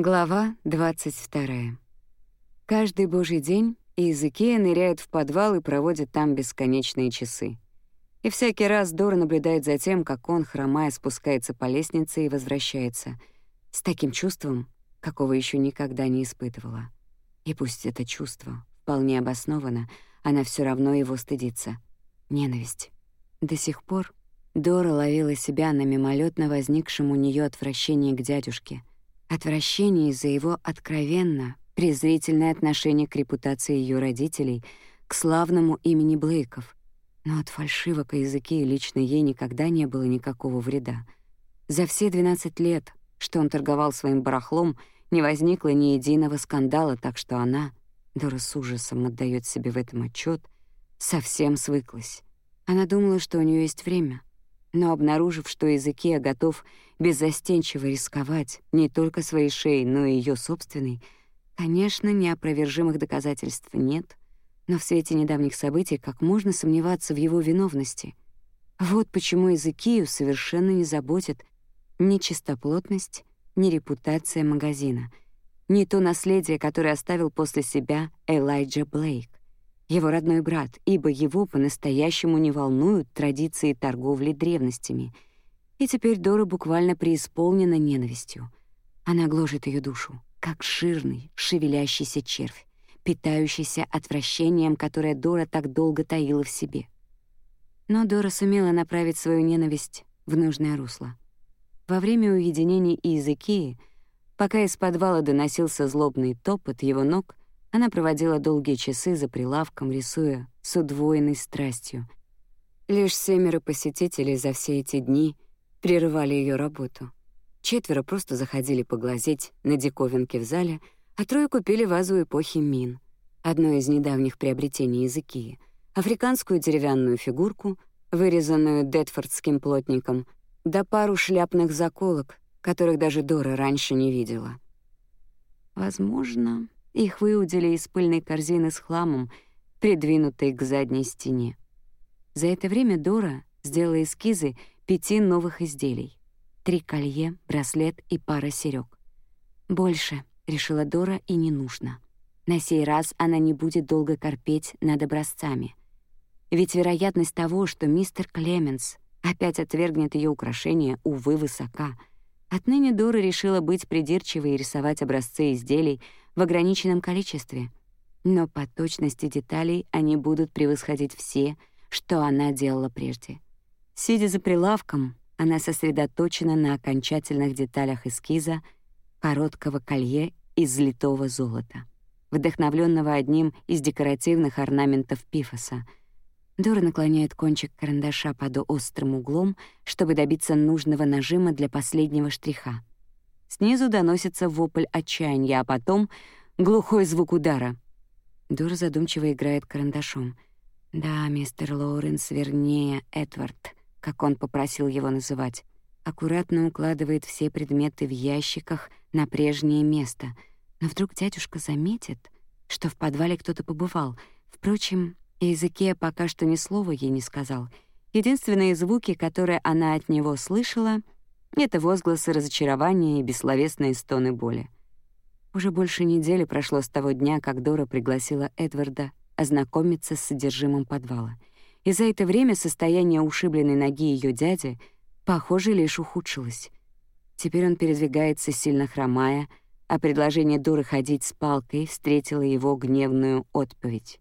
Глава 22. Каждый божий день Иезекия ныряет в подвал и проводит там бесконечные часы. И всякий раз Дора наблюдает за тем, как он, хромая, спускается по лестнице и возвращается, с таким чувством, какого еще никогда не испытывала. И пусть это чувство вполне обосновано, она все равно его стыдится. Ненависть. До сих пор Дора ловила себя на мимолетно возникшем у нее отвращении к дядюшке. Отвращение из-за его откровенно презрительное отношение к репутации ее родителей, к славному имени Блейков. Но от фальшивок и языки лично ей никогда не было никакого вреда. За все 12 лет, что он торговал своим барахлом, не возникло ни единого скандала, так что она, Дора с ужасом отдаёт себе в этом отчёт, совсем свыклась. Она думала, что у неё есть время, но обнаружив, что Изыкия готов беззастенчиво рисковать не только своей шеей, но и её собственной, конечно, неопровержимых доказательств нет, но в свете недавних событий как можно сомневаться в его виновности? Вот почему Изыкию совершенно не заботит ни чистоплотность, ни репутация магазина, ни то наследие, которое оставил после себя Элайджа Блейк его родной брат, ибо его по-настоящему не волнуют традиции торговли древностями. И теперь Дора буквально преисполнена ненавистью. Она гложет ее душу, как жирный, шевелящийся червь, питающийся отвращением, которое Дора так долго таила в себе. Но Дора сумела направить свою ненависть в нужное русло. Во время уединений Иезекии, пока из подвала доносился злобный топот его ног, она проводила долгие часы за прилавком, рисуя с удвоенной страстью. Лишь семеро посетителей за все эти дни прерывали ее работу. Четверо просто заходили поглазеть на диковинки в зале, а трое купили вазу эпохи Мин, одно из недавних приобретений языки, африканскую деревянную фигурку, вырезанную детфордским плотником, да пару шляпных заколок, которых даже Дора раньше не видела. Возможно, их выудили из пыльной корзины с хламом, придвинутой к задней стене. За это время Дора сделала эскизы пяти новых изделий. Три колье, браслет и пара серёг. Больше, решила Дора, и не нужно. На сей раз она не будет долго корпеть над образцами. Ведь вероятность того, что мистер Клеменс опять отвергнет ее украшения, увы, высока. Отныне Дора решила быть придирчивой и рисовать образцы изделий в ограниченном количестве, но по точности деталей они будут превосходить все, что она делала прежде. Сидя за прилавком, она сосредоточена на окончательных деталях эскиза короткого колье из золотого золота, вдохновленного одним из декоративных орнаментов пифоса. Дора наклоняет кончик карандаша под острым углом, чтобы добиться нужного нажима для последнего штриха. Снизу доносится вопль отчаяния, а потом — глухой звук удара. Дора задумчиво играет карандашом. «Да, мистер Лоуренс, вернее, Эдвард, как он попросил его называть, аккуратно укладывает все предметы в ящиках на прежнее место. Но вдруг дядюшка заметит, что в подвале кто-то побывал. Впрочем, языке пока что ни слова ей не сказал. Единственные звуки, которые она от него слышала — это возгласы разочарования и бессловесные стоны боли. Уже больше недели прошло с того дня, как Дора пригласила Эдварда ознакомиться с содержимым подвала. И за это время состояние ушибленной ноги ее дяди, похоже, лишь ухудшилось. Теперь он передвигается, сильно хромая, а предложение Доры ходить с палкой встретило его гневную отповедь.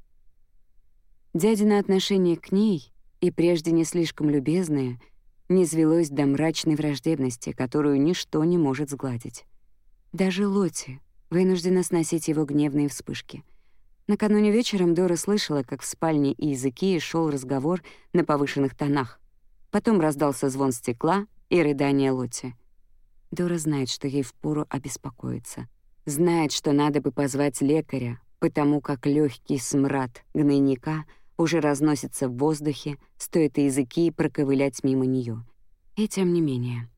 Дядина отношение к ней, и прежде не слишком любезное — не звелось до мрачной враждебности, которую ничто не может сгладить. Даже Лоти вынуждена сносить его гневные вспышки. Накануне вечером Дора слышала, как в спальне Иезекии шел разговор на повышенных тонах. Потом раздался звон стекла и рыдание Лоти. Дора знает, что ей впору обеспокоиться. Знает, что надо бы позвать лекаря, потому как легкий смрад гнойника — уже разносится в воздухе, стоит языки проковылять мимо нее. И тем не менее.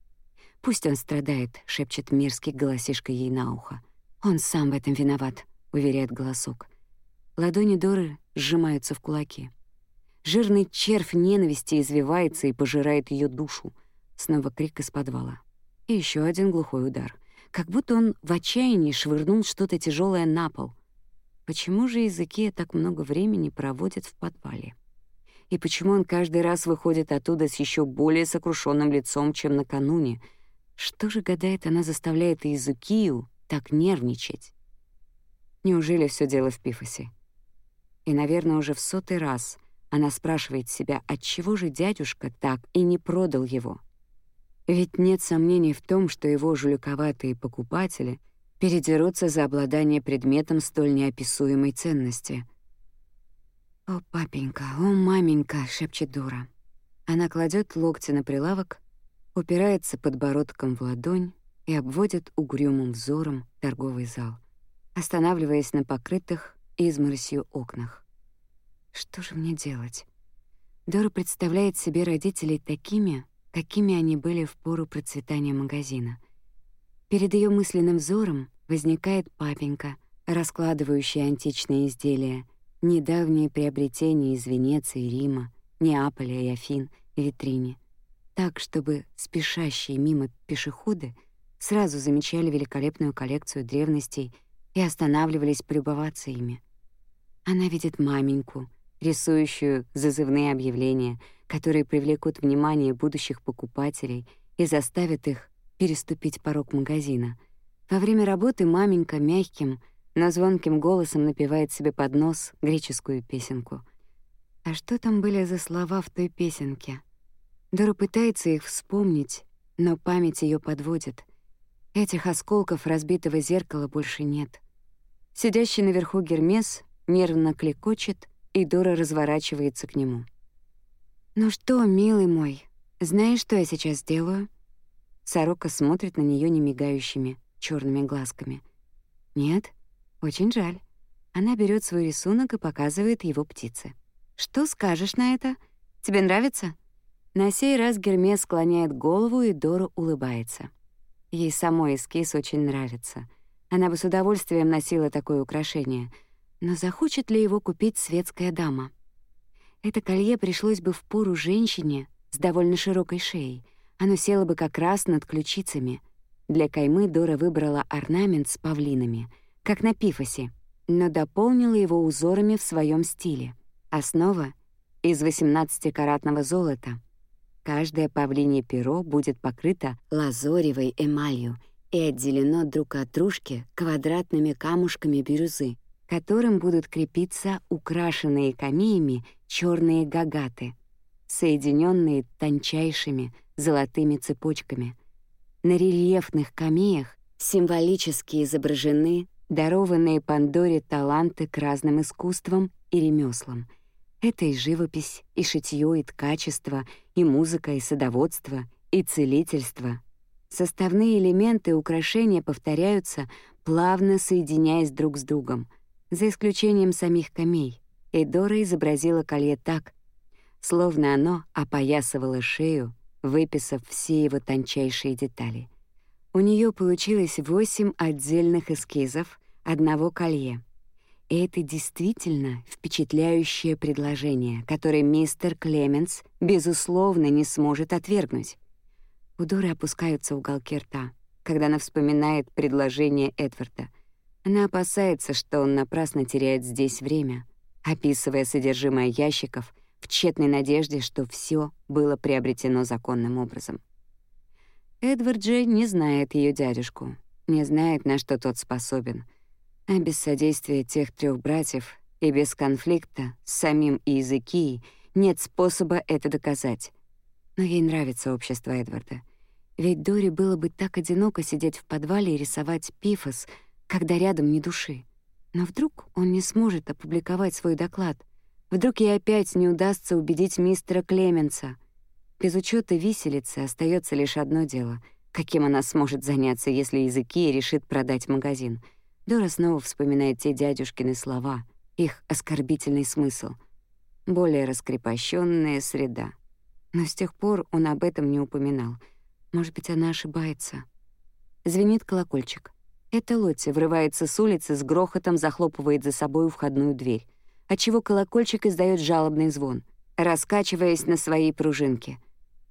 «Пусть он страдает», — шепчет мерзкий голосишка ей на ухо. «Он сам в этом виноват», — уверяет голосок. Ладони Доры сжимаются в кулаки. Жирный червь ненависти извивается и пожирает ее душу. Снова крик из подвала. И еще один глухой удар. как будто он в отчаянии швырнул что-то тяжелое на пол. Почему же языки так много времени проводят в подвале? И почему он каждый раз выходит оттуда с еще более сокрушенным лицом, чем накануне? Что же, гадает, она заставляет Изукию так нервничать? Неужели все дело в Пифосе? И, наверное, уже в сотый раз она спрашивает себя, отчего же дядюшка так и не продал его? Ведь нет сомнений в том, что его жуликоватые покупатели передерутся за обладание предметом столь неописуемой ценности — «О, папенька, о, маменька!» — шепчет Дора. Она кладет локти на прилавок, упирается подбородком в ладонь и обводит угрюмым взором торговый зал, останавливаясь на покрытых изморосью окнах. Что же мне делать? Дора представляет себе родителей такими, какими они были в пору процветания магазина. Перед ее мысленным взором возникает папенька, раскладывающий античные изделия — недавние приобретения из Венеции, Рима, Неаполя и Афин в витрине, так, чтобы спешащие мимо пешеходы сразу замечали великолепную коллекцию древностей и останавливались полюбоваться ими. Она видит маменьку, рисующую зазывные объявления, которые привлекут внимание будущих покупателей и заставят их переступить порог магазина. Во время работы маменька мягким, но звонким голосом напевает себе под нос греческую песенку. А что там были за слова в той песенке? Дора пытается их вспомнить, но память ее подводит. Этих осколков разбитого зеркала больше нет. Сидящий наверху Гермес нервно клекочет, и Дора разворачивается к нему. «Ну что, милый мой, знаешь, что я сейчас делаю?» Сорока смотрит на нее немигающими черными глазками. «Нет?» Очень жаль. Она берет свой рисунок и показывает его птице. Что скажешь на это? Тебе нравится? На сей раз Гермес склоняет голову, и Дора улыбается. Ей самой эскиз очень нравится. Она бы с удовольствием носила такое украшение. Но захочет ли его купить светская дама? Это колье пришлось бы в пору женщине с довольно широкой шеей. Оно село бы как раз над ключицами. Для каймы Дора выбрала орнамент с павлинами — как на пифосе, но дополнила его узорами в своем стиле. Основа — из 18-каратного золота. Каждое павлинье перо будет покрыто лазоревой эмалью и отделено друг от дружки квадратными камушками бирюзы, которым будут крепиться украшенные камеями черные гагаты, соединенные тончайшими золотыми цепочками. На рельефных камеях символически изображены дарованные Пандоре таланты к разным искусствам и ремеслам. Это и живопись, и шитье, и ткачество, и музыка, и садоводство, и целительство. Составные элементы украшения повторяются, плавно соединяясь друг с другом, за исключением самих камей. Эдора изобразила колье так, словно оно опоясывало шею, выписав все его тончайшие детали — у нее получилось восемь отдельных эскизов одного колье. И это действительно впечатляющее предложение, которое мистер Клеменс, безусловно, не сможет отвергнуть. У Доры опускаются уголки рта, когда она вспоминает предложение Эдварда. Она опасается, что он напрасно теряет здесь время, описывая содержимое ящиков в тщетной надежде, что все было приобретено законным образом. Эдвард же не знает ее дядюшку, не знает, на что тот способен. А без содействия тех трех братьев и без конфликта с самим Иезекией нет способа это доказать. Но ей нравится общество Эдварда. Ведь Дори было бы так одиноко сидеть в подвале и рисовать пифос, когда рядом ни души. Но вдруг он не сможет опубликовать свой доклад. Вдруг ей опять не удастся убедить мистера Клеменса — без учета виселицы остается лишь одно дело — каким она сможет заняться, если языки решит продать магазин. Дора снова вспоминает те дядюшкины слова, их оскорбительный смысл. Более раскрепощенная среда. Но с тех пор он об этом не упоминал. Может быть, она ошибается. Звенит колокольчик. Это Лотти врывается с улицы, с грохотом захлопывает за собой входную дверь, отчего колокольчик издает жалобный звон, раскачиваясь на своей пружинке —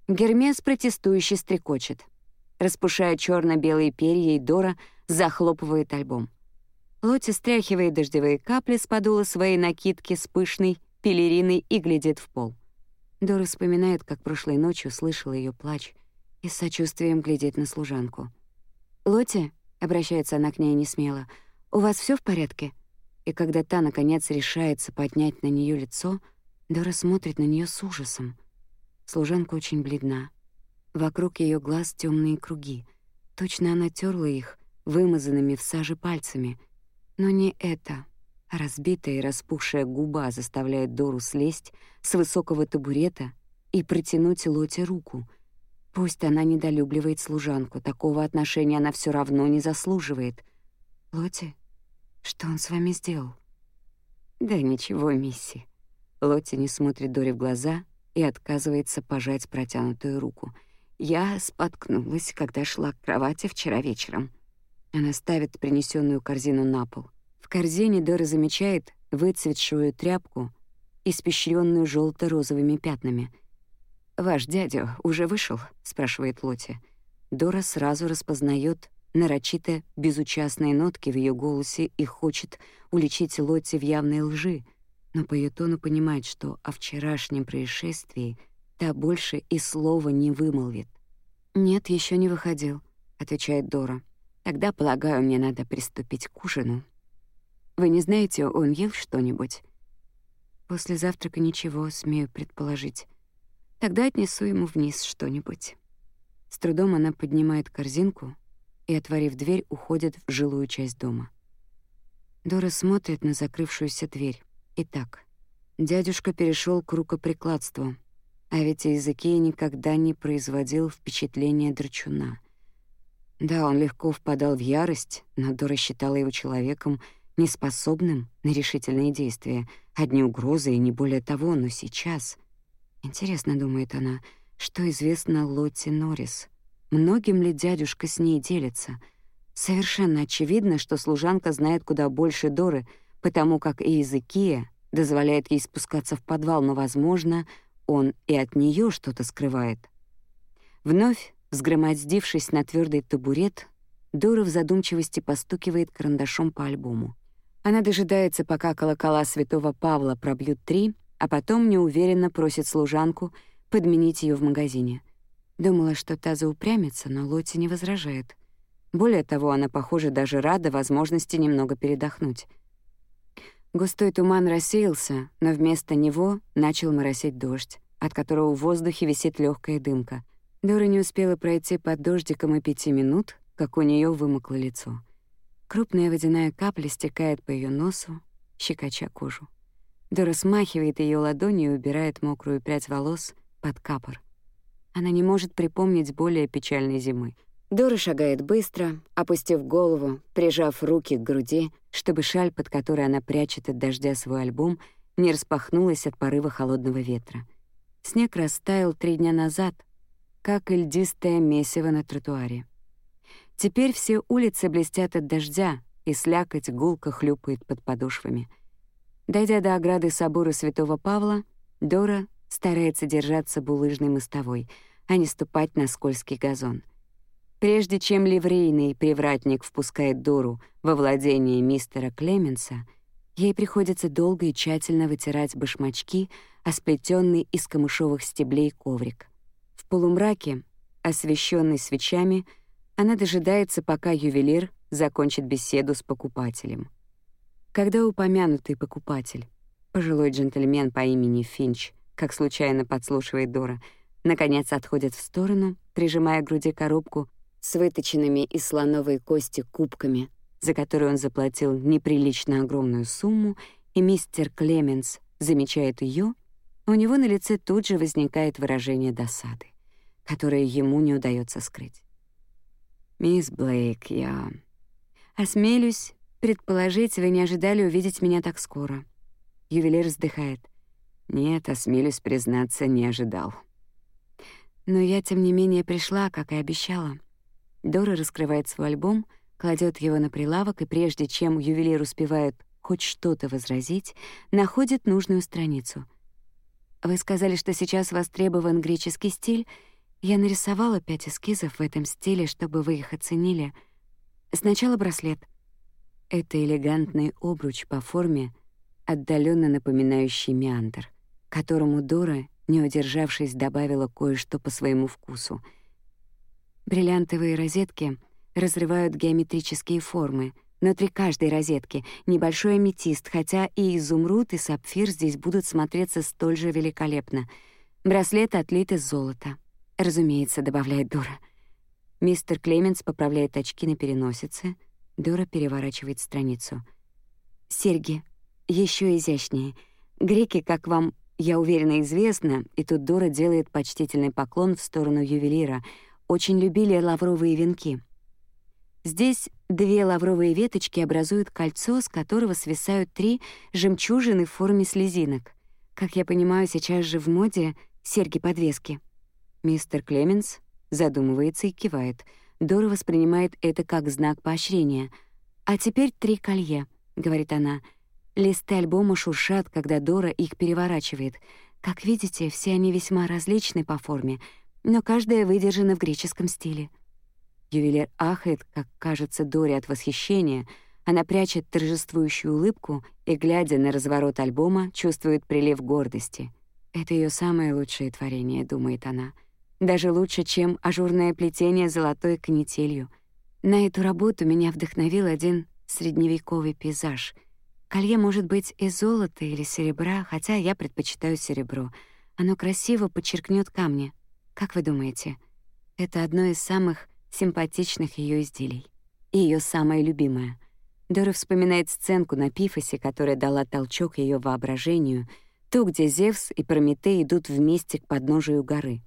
Гермес протестующе стрекочет. распушая черно белые перья, и Дора захлопывает альбом. Лотти стряхивает дождевые капли с подула своей накидки с пышной пелериной и глядит в пол. Дора вспоминает, как прошлой ночью слышала ее плач и с сочувствием глядит на служанку. «Лотти», — обращается она к ней несмело, — «у вас все в порядке?» И когда та, наконец, решается поднять на нее лицо, Дора смотрит на нее с ужасом. Служанка очень бледна. Вокруг ее глаз темные круги. Точно она терла их вымазанными в саже пальцами. Но не это. Разбитая и распухшая губа заставляет Дору слезть с высокого табурета и протянуть Лоте руку. Пусть она недолюбливает служанку, такого отношения она все равно не заслуживает. «Лоти, что он с вами сделал?» «Да ничего, мисси». Лотти не смотрит Доре в глаза и отказывается пожать протянутую руку. «Я споткнулась, когда шла к кровати вчера вечером». Она ставит принесенную корзину на пол. В корзине Дора замечает выцветшую тряпку, испещренную желто розовыми пятнами. «Ваш дядя уже вышел?» — спрашивает Лоти. Дора сразу распознает нарочито безучастные нотки в ее голосе и хочет уличить Лотти в явной лжи — но по ее тону понимает, что о вчерашнем происшествии та больше и слова не вымолвит. «Нет, еще не выходил», — отвечает Дора. «Тогда, полагаю, мне надо приступить к ужину. Вы не знаете, он ел что-нибудь?» «После завтрака ничего, смею предположить. Тогда отнесу ему вниз что-нибудь». С трудом она поднимает корзинку и, отворив дверь, уходит в жилую часть дома. Дора смотрит на закрывшуюся дверь. Итак, дядюшка перешел к рукоприкладству, а ведь языке никогда не производил впечатления драчуна. Да, он легко впадал в ярость, но Дора считала его человеком, неспособным на решительные действия, одни угрозы и не более того, но сейчас... Интересно, думает она, что известно Лотте Норрис. Многим ли дядюшка с ней делится? Совершенно очевидно, что служанка знает куда больше Доры — потому как и Иезекия дозволяет ей спускаться в подвал, но, возможно, он и от нее что-то скрывает. Вновь, взгромоздившись на твердый табурет, Дора в задумчивости постукивает карандашом по альбому. Она дожидается, пока колокола святого Павла пробьют три, а потом неуверенно просит служанку подменить ее в магазине. Думала, что та заупрямится, но Лотти не возражает. Более того, она, похоже, даже рада возможности немного передохнуть. Густой туман рассеялся, но вместо него начал моросить дождь, от которого в воздухе висит легкая дымка. Дора не успела пройти под дождиком и пяти минут, как у нее вымокло лицо. Крупная водяная капля стекает по ее носу, щекоча кожу. Дора смахивает ее ладонью и убирает мокрую прядь волос под капор. Она не может припомнить более печальной зимы — Дора шагает быстро, опустив голову, прижав руки к груди, чтобы шаль, под которой она прячет от дождя свой альбом, не распахнулась от порыва холодного ветра. Снег растаял три дня назад, как льдистое месиво на тротуаре. Теперь все улицы блестят от дождя, и слякоть гулко хлюпает под подошвами. Дойдя до ограды собора Святого Павла, Дора старается держаться булыжной мостовой, а не ступать на скользкий газон — Прежде чем ливрейный привратник впускает Дору во владение мистера Клеменса, ей приходится долго и тщательно вытирать башмачки, осплетенный из камышовых стеблей коврик. В полумраке, освещенный свечами, она дожидается, пока ювелир закончит беседу с покупателем. Когда упомянутый покупатель, пожилой джентльмен по имени Финч, как случайно подслушивает Дора, наконец отходит в сторону, прижимая к груди коробку с выточенными из слоновой кости кубками, за которые он заплатил неприлично огромную сумму, и мистер Клеменс замечает ее, у него на лице тут же возникает выражение досады, которое ему не удается скрыть. «Мисс Блейк, я...» «Осмелюсь предположить, вы не ожидали увидеть меня так скоро». Ювелир вздыхает. «Нет, осмелюсь признаться, не ожидал». «Но я, тем не менее, пришла, как и обещала». Дора раскрывает свой альбом, кладет его на прилавок и прежде чем ювелир успевает хоть что-то возразить, находит нужную страницу. «Вы сказали, что сейчас востребован греческий стиль, Я нарисовала пять эскизов в этом стиле, чтобы вы их оценили. Сначала браслет. Это элегантный обруч по форме, отдаленно напоминающий меандр, которому Дора, не удержавшись, добавила кое-что по своему вкусу. Бриллиантовые розетки разрывают геометрические формы. Внутри каждой розетки небольшой аметист, хотя и изумруд, и сапфир здесь будут смотреться столь же великолепно. Браслет отлит из золота. Разумеется, добавляет Дора. Мистер Клеменс поправляет очки на переносице. Дора переворачивает страницу. Серьги еще изящнее. Греки, как вам, я уверена, известно, и тут Дора делает почтительный поклон в сторону ювелира, очень любили лавровые венки. Здесь две лавровые веточки образуют кольцо, с которого свисают три жемчужины в форме слезинок. Как я понимаю, сейчас же в моде серьги-подвески. Мистер Клеменс задумывается и кивает. Дора воспринимает это как знак поощрения. «А теперь три колье», — говорит она, — Листы альбома шуршат, когда Дора их переворачивает. Как видите, все они весьма различны по форме, но каждая выдержана в греческом стиле. Ювелир ахает, как кажется Доре от восхищения. Она прячет торжествующую улыбку и, глядя на разворот альбома, чувствует прилив гордости. «Это ее самое лучшее творение», — думает она. «Даже лучше, чем ажурное плетение золотой канителью. На эту работу меня вдохновил один средневековый пейзаж — Колье может быть из золота или серебра, хотя я предпочитаю серебро. Оно красиво подчеркнет камни. Как вы думаете? Это одно из самых симпатичных ее изделий. И ее самое любимое. Дора вспоминает сценку на Пифосе, которая дала толчок ее воображению, ту, где Зевс и Прометей идут вместе к подножию горы.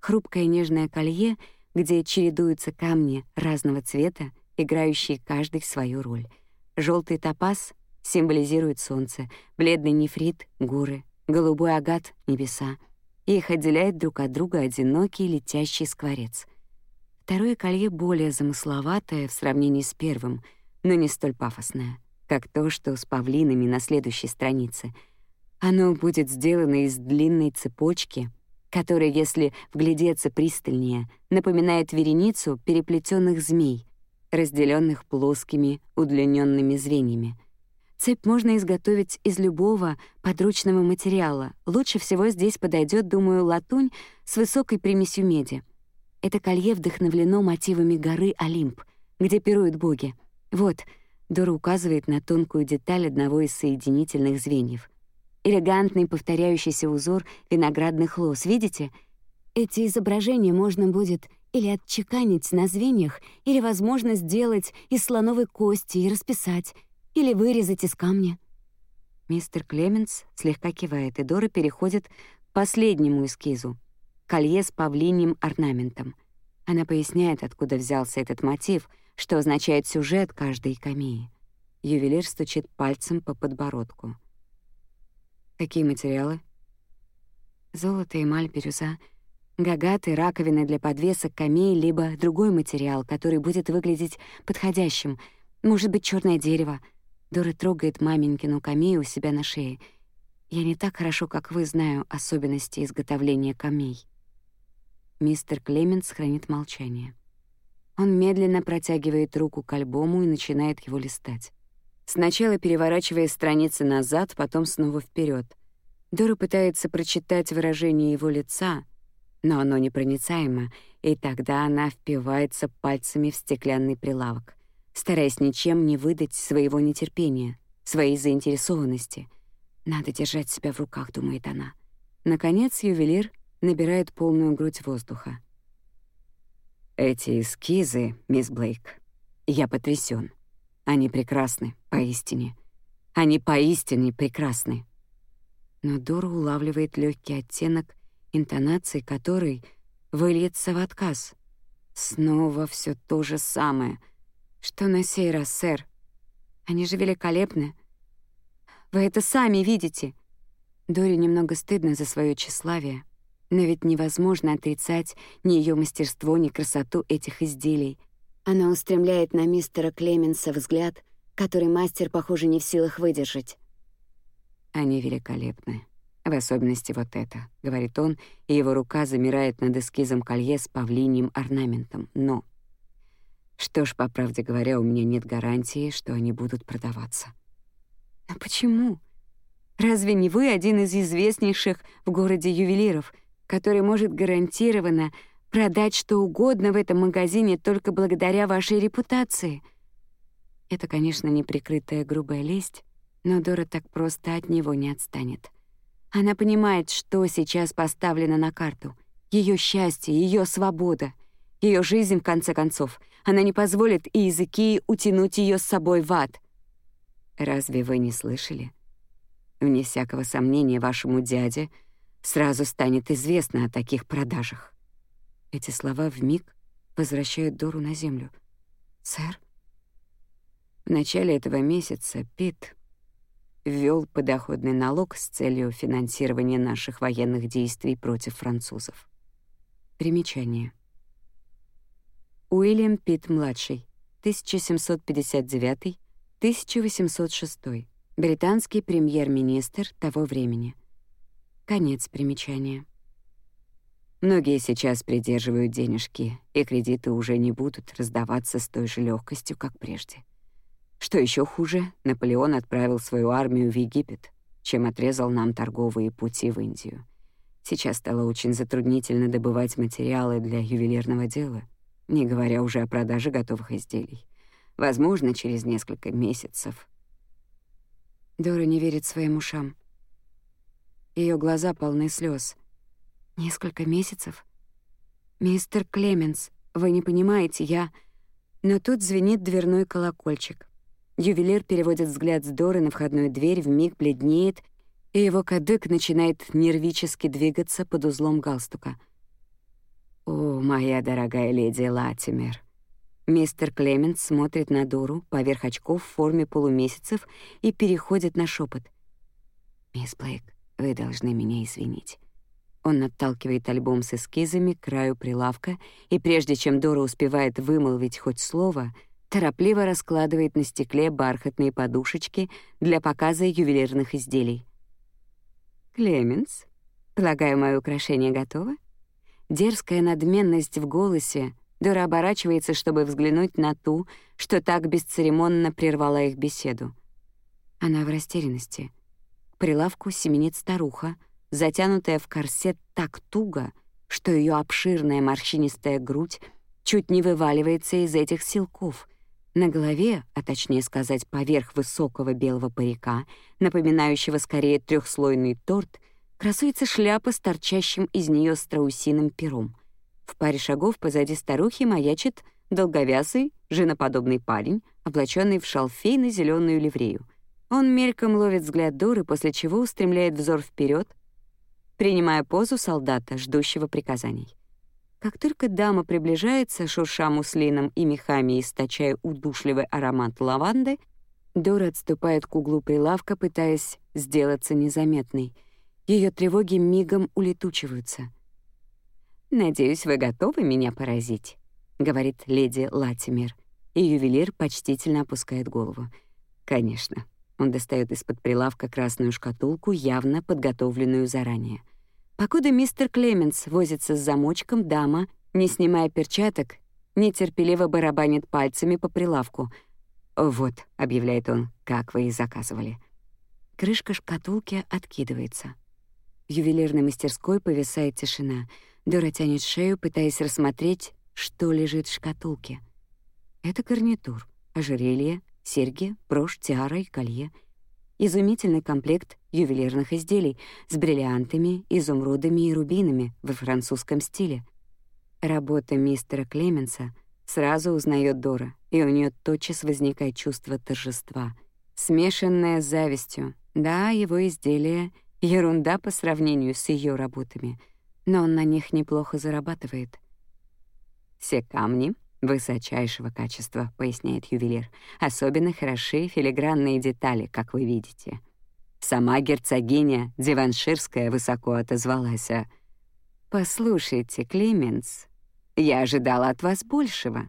Хрупкое нежное колье, где чередуются камни разного цвета, играющие каждый свою роль. Желтый топаз символизирует солнце, бледный нефрит — горы, голубой агат — небеса. Их отделяет друг от друга одинокий летящий скворец. Второе колье более замысловатое в сравнении с первым, но не столь пафосное, как то, что с павлинами на следующей странице. Оно будет сделано из длинной цепочки, которая, если вглядеться пристальнее, напоминает вереницу переплетенных змей, разделенных плоскими удлиненными звеньями — Цепь можно изготовить из любого подручного материала. Лучше всего здесь подойдет, думаю, латунь с высокой примесью меди. Это колье вдохновлено мотивами горы Олимп, где пируют боги. Вот, Дора указывает на тонкую деталь одного из соединительных звеньев. Элегантный повторяющийся узор виноградных лоз, видите? Эти изображения можно будет или отчеканить на звеньях, или, возможно, сделать из слоновой кости и расписать — или вырезать из камня. Мистер Клеменс слегка кивает, и Дора переходит к последнему эскизу — колье с павлиним орнаментом. Она поясняет, откуда взялся этот мотив, что означает сюжет каждой камеи. Ювелир стучит пальцем по подбородку. Какие материалы? Золото, эмаль, бирюза, гагаты, раковины для подвесок, камей, либо другой материал, который будет выглядеть подходящим, может быть, черное дерево — Дора трогает маменькину камею у себя на шее. Я не так хорошо, как вы, знаю особенности изготовления камей. Мистер Клеменс хранит молчание. Он медленно протягивает руку к альбому и начинает его листать. Сначала переворачивая страницы назад, потом снова вперед. Дора пытается прочитать выражение его лица, но оно непроницаемо, и тогда она впивается пальцами в стеклянный прилавок стараясь ничем не выдать своего нетерпения, своей заинтересованности. «Надо держать себя в руках», — думает она. Наконец ювелир набирает полную грудь воздуха. «Эти эскизы, мисс Блейк, я потрясен. Они прекрасны, поистине. Они поистине прекрасны». Но Дора улавливает легкий оттенок, интонации которой выльется в отказ. Снова все то же самое — «Что на сей раз, сэр? Они же великолепны. Вы это сами видите». Доре немного стыдно за свое тщеславие, но ведь невозможно отрицать ни ее мастерство, ни красоту этих изделий. Она устремляет на мистера Клеменса взгляд, который мастер, похоже, не в силах выдержать. «Они великолепны», В особенности вот это, — говорит он, и его рука замирает над эскизом колье с павлиньим орнаментом. Но... Что ж, по правде говоря, у меня нет гарантии, что они будут продаваться. Но почему? Разве не вы один из известнейших в городе ювелиров, который может гарантированно продать что угодно в этом магазине только благодаря вашей репутации? Это, конечно, неприкрытая грубая лесть, но Дора так просто от него не отстанет. Она понимает, что сейчас поставлено на карту. Ее счастье, ее свобода, ее жизнь, в конце концов. Она не позволит и языки утянуть ее с собой в ад. Разве вы не слышали? Вне всякого сомнения, вашему дяде сразу станет известно о таких продажах. Эти слова вмиг возвращают Дору на землю. «Сэр?» В начале этого месяца Пит ввел подоходный налог с целью финансирования наших военных действий против французов. Примечание. Уильям Питт-младший, 1759-1806, британский премьер-министр того времени. Конец примечания. Многие сейчас придерживают денежки, и кредиты уже не будут раздаваться с той же легкостью, как прежде. Что еще хуже, Наполеон отправил свою армию в Египет, чем отрезал нам торговые пути в Индию. Сейчас стало очень затруднительно добывать материалы для ювелирного дела, не говоря уже о продаже готовых изделий. Возможно, через несколько месяцев. Дора не верит своим ушам. Ее глаза полны слез. Несколько месяцев? Мистер Клеменс, вы не понимаете, я... Но тут звенит дверной колокольчик. Ювелир переводит взгляд с Доры на входную дверь, вмиг бледнеет, и его кадык начинает нервически двигаться под узлом галстука. «О, моя дорогая леди Латимер!» Мистер Клемент смотрит на Дору поверх очков в форме полумесяцев и переходит на шепот. «Мисс Блейк, вы должны меня извинить». Он отталкивает альбом с эскизами к краю прилавка, и прежде чем Дора успевает вымолвить хоть слово — торопливо раскладывает на стекле бархатные подушечки для показа ювелирных изделий. «Клеменс, полагаю, мое украшение готово?» Дерзкая надменность в голосе, Дора оборачивается, чтобы взглянуть на ту, что так бесцеремонно прервала их беседу. Она в растерянности. К прилавку семенит старуха, затянутая в корсет так туго, что ее обширная морщинистая грудь чуть не вываливается из этих силков, на голове, а точнее сказать, поверх высокого белого парика, напоминающего скорее трехслойный торт, красуется шляпа с торчащим из нее страусиным пером. В паре шагов позади старухи маячит долговязый, женоподобный парень, облаченный в шалфей зеленую ливрею. Он мельком ловит взгляд Доры, после чего устремляет взор вперед, принимая позу солдата, ждущего приказаний. Как только дама приближается, шурша муслином и мехами источая удушливый аромат лаванды, Дора отступает к углу прилавка, пытаясь сделаться незаметной. Ее тревоги мигом улетучиваются. «Надеюсь, вы готовы меня поразить», — говорит леди Латимер, и ювелир почтительно опускает голову. «Конечно». Он достает из-под прилавка красную шкатулку, явно подготовленную заранее — Покуда мистер Клеменс возится с замочком, дама, не снимая перчаток, нетерпеливо барабанит пальцами по прилавку. «Вот», — объявляет он, — «как вы и заказывали». Крышка шкатулки откидывается. В ювелирной мастерской повисает тишина. Дора тянет шею, пытаясь рассмотреть, что лежит в шкатулке. Это гарнитур, ожерелье, серьги, брошь, тиара и колье — изумительный комплект ювелирных изделий с бриллиантами, изумрудами и рубинами во французском стиле. Работа мистера Клеменса сразу узнает Дора, и у нее тотчас возникает чувство торжества, смешанное с завистью. Да, его изделия — ерунда по сравнению с ее работами, но он на них неплохо зарабатывает. Все камни «Высочайшего качества», — поясняет ювелир. «Особенно хороши филигранные детали, как вы видите». Сама герцогиня Диванширская высоко отозвалась. «Послушайте, Клеменс, я ожидала от вас большего».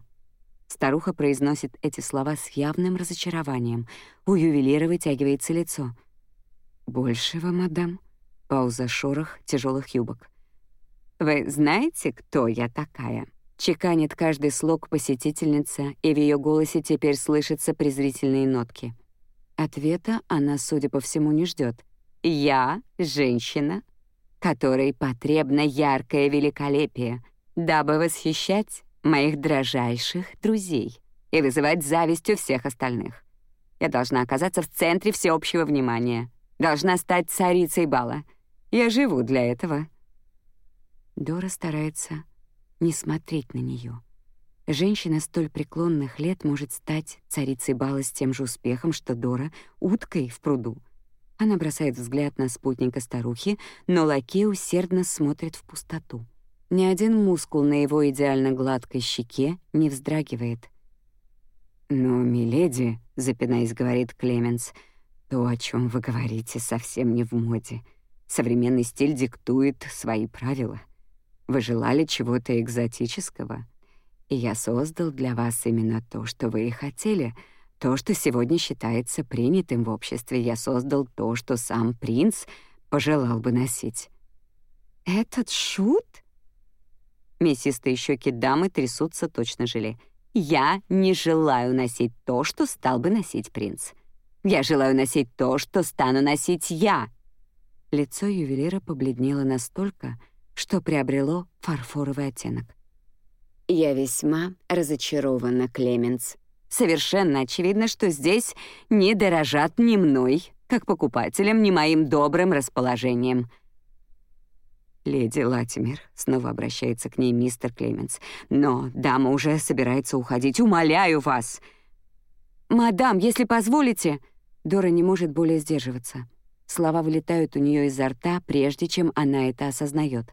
Старуха произносит эти слова с явным разочарованием. У ювелира вытягивается лицо. «Большего, мадам?» Пауза, шорох тяжелых юбок. «Вы знаете, кто я такая?» Чеканит каждый слог посетительница, и в ее голосе теперь слышатся презрительные нотки. Ответа она, судя по всему, не ждет. «Я — женщина, которой потребно яркое великолепие, дабы восхищать моих дрожайших друзей и вызывать зависть у всех остальных. Я должна оказаться в центре всеобщего внимания, должна стать царицей бала. Я живу для этого». Дора старается не смотреть на нее. Женщина столь преклонных лет может стать царицей бала с тем же успехом, что Дора — уткой в пруду. Она бросает взгляд на спутника старухи, но лакей усердно смотрит в пустоту. Ни один мускул на его идеально гладкой щеке не вздрагивает. «Но, миледи», — запинаясь, говорит Клеменс, «то, о чем вы говорите, совсем не в моде. Современный стиль диктует свои правила». Вы желали чего-то экзотического, и я создал для вас именно то, что вы и хотели, то, что сегодня считается принятым в обществе. Я создал то, что сам принц пожелал бы носить. Этот шут? Мясистые щеки дамы трясутся точно желе. Я не желаю носить то, что стал бы носить принц. Я желаю носить то, что стану носить я. Лицо ювелира побледнело настолько, что приобрело фарфоровый оттенок. «Я весьма разочарована, Клеменс. Совершенно очевидно, что здесь не дорожат ни мной, как покупателем, ни моим добрым расположением». «Леди Латимер», — снова обращается к ней мистер Клеменс, «но дама уже собирается уходить. Умоляю вас!» «Мадам, если позволите...» Дора не может более сдерживаться. Слова вылетают у нее изо рта, прежде чем она это осознает.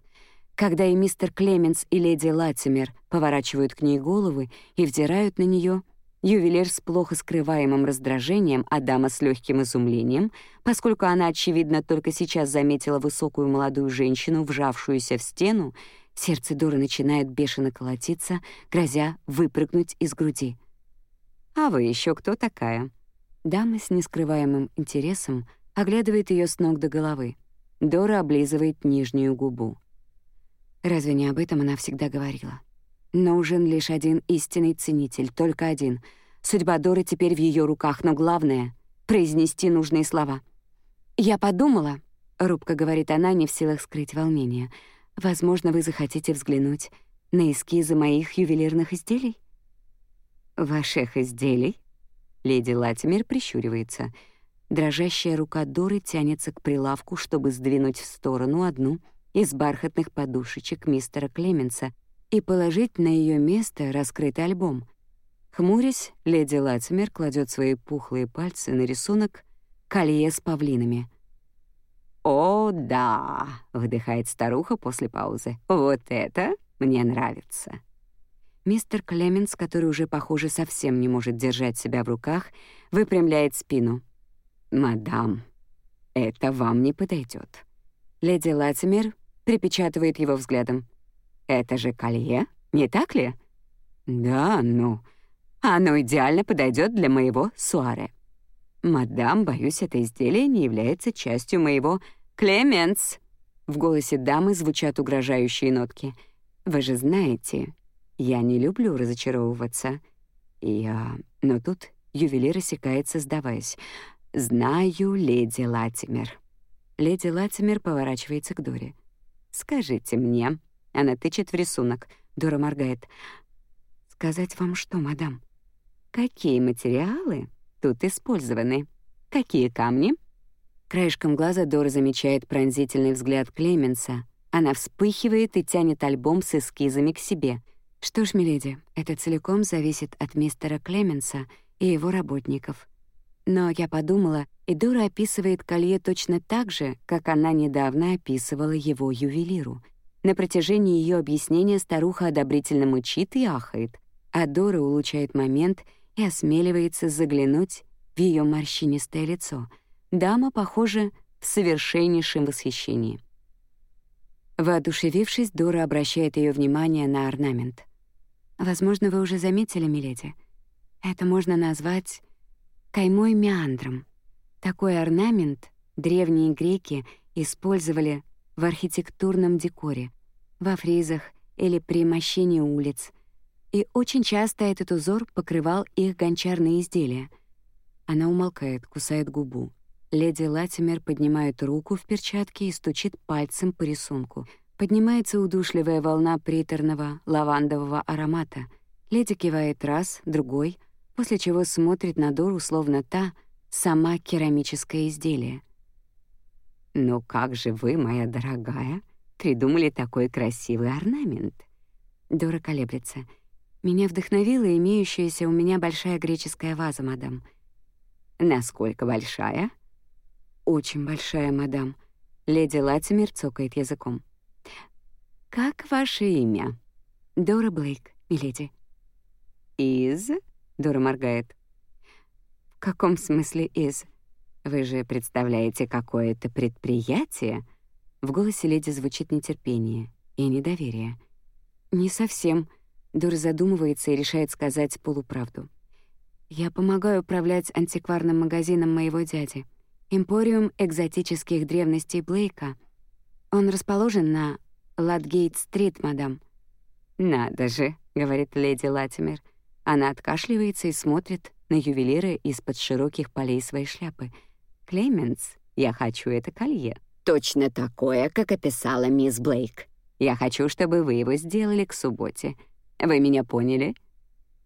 Когда и мистер Клеменс, и леди Латимер поворачивают к ней головы и вдирают на нее, ювелир с плохо скрываемым раздражением, а дама с легким изумлением, поскольку она, очевидно, только сейчас заметила высокую молодую женщину, вжавшуюся в стену, сердце Доры начинает бешено колотиться, грозя выпрыгнуть из груди. «А вы еще кто такая?» Дама с нескрываемым интересом оглядывает ее с ног до головы. Дора облизывает нижнюю губу. Разве не об этом она всегда говорила? Нужен лишь один истинный ценитель, только один. Судьба Доры теперь в ее руках, но главное — произнести нужные слова. «Я подумала», — робко говорит она, не в силах скрыть волнение, «возможно, вы захотите взглянуть на эскизы моих ювелирных изделий?» «Ваших изделий?» Леди Латимер прищуривается. Дрожащая рука Доры тянется к прилавку, чтобы сдвинуть в сторону одну — из бархатных подушечек мистера Клеменса и положить на ее место раскрытый альбом. Хмурясь, леди Латимер кладет свои пухлые пальцы на рисунок колье с павлинами. «О, да!» — выдыхает старуха после паузы. «Вот это мне нравится!» Мистер Клеменс, который уже, похоже, совсем не может держать себя в руках, выпрямляет спину. «Мадам, это вам не подойдет. Леди Латимер припечатывает его взглядом. «Это же колье, не так ли?» «Да, ну, оно идеально подойдет для моего суаре». «Мадам, боюсь, это изделие не является частью моего Клеменс». В голосе дамы звучат угрожающие нотки. «Вы же знаете, я не люблю разочаровываться». Я... Но тут ювелир осекается, сдаваясь. «Знаю, леди Латимер». Леди Латимер поворачивается к Доре. «Скажите мне». Она тычет в рисунок. Дора моргает. «Сказать вам что, мадам?» «Какие материалы тут использованы? Какие камни?» Краешком глаза Дора замечает пронзительный взгляд Клеменса. Она вспыхивает и тянет альбом с эскизами к себе. «Что ж, миледи, это целиком зависит от мистера Клеменса и его работников. Но я подумала, и Дора описывает колье точно так же, как она недавно описывала его ювелиру. На протяжении ее объяснения старуха одобрительно мучит и ахает, а Дора улучшает момент и осмеливается заглянуть в ее морщинистое лицо. Дама, похоже, в совершеннейшем восхищении. Воодушевившись, Дора обращает ее внимание на орнамент. «Возможно, вы уже заметили, миледи, это можно назвать каймой меандром. Такой орнамент древние греки использовали в архитектурном декоре, во фризах или при мощении улиц, и очень часто этот узор покрывал их гончарные изделия. Она умолкает, кусает губу. Леди Латимер поднимает руку в перчатке и стучит пальцем по рисунку. Поднимается удушливая волна приторного лавандового аромата. Леди кивает раз, другой, после чего смотрит на Дору, словно та — сама керамическое изделие. «Ну как же вы, моя дорогая, придумали такой красивый орнамент?» Дора колеблется. «Меня вдохновила имеющаяся у меня большая греческая ваза, мадам». «Насколько большая?» «Очень большая, мадам». Леди Латимер цокает языком. «Как ваше имя?» «Дора Блейк, миледи». «Из?» — Дора моргает. «В каком смысле из?» «Вы же представляете какое-то предприятие?» В голосе леди звучит нетерпение и недоверие. «Не совсем». Дора задумывается и решает сказать полуправду. «Я помогаю управлять антикварным магазином моего дяди. Эмпориум экзотических древностей Блейка. Он расположен на Ладгейт-стрит, мадам». «Надо же», — говорит леди Латимер. Она откашливается и смотрит на ювелира из-под широких полей своей шляпы. «Клеменс, я хочу это колье. Точно такое, как описала мисс Блейк. Я хочу, чтобы вы его сделали к субботе. Вы меня поняли?»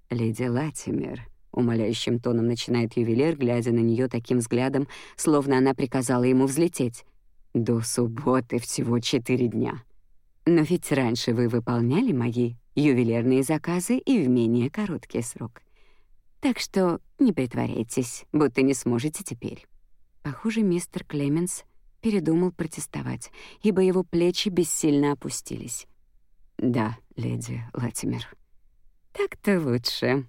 «Леди Латимер», Умоляющим тоном начинает ювелир, глядя на нее таким взглядом, словно она приказала ему взлететь. «До субботы всего четыре дня. Но ведь раньше вы выполняли мои ювелирные заказы и в менее короткий срок. Так что не притворяйтесь, будто не сможете теперь». Похоже, мистер Клеменс передумал протестовать, ибо его плечи бессильно опустились. «Да, леди Латимер». «Так-то лучше»,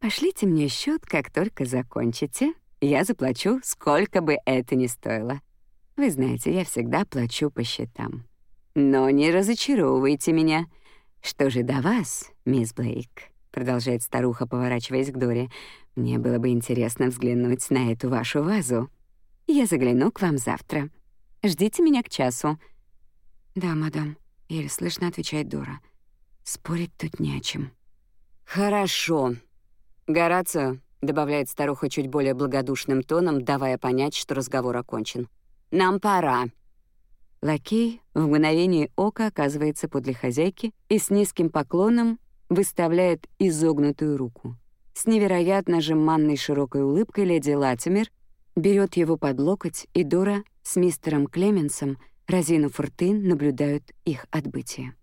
Пошлите мне счет, как только закончите. Я заплачу, сколько бы это ни стоило. Вы знаете, я всегда плачу по счетам. Но не разочаровывайте меня. Что же до вас, мисс Блейк? Продолжает старуха, поворачиваясь к Доре. Мне было бы интересно взглянуть на эту вашу вазу. Я загляну к вам завтра. Ждите меня к часу. Да, мадам, еле слышно отвечает Дора. Спорить тут не о чем. Хорошо, «Горацио», — добавляет старуха чуть более благодушным тоном, давая понять, что разговор окончен. «Нам пора». Лакей в мгновение ока оказывается подле хозяйки и с низким поклоном выставляет изогнутую руку. С невероятно жеманной широкой улыбкой леди Латимер берет его под локоть, и Дора с мистером Клеменсом, разинув рты, наблюдают их отбытие.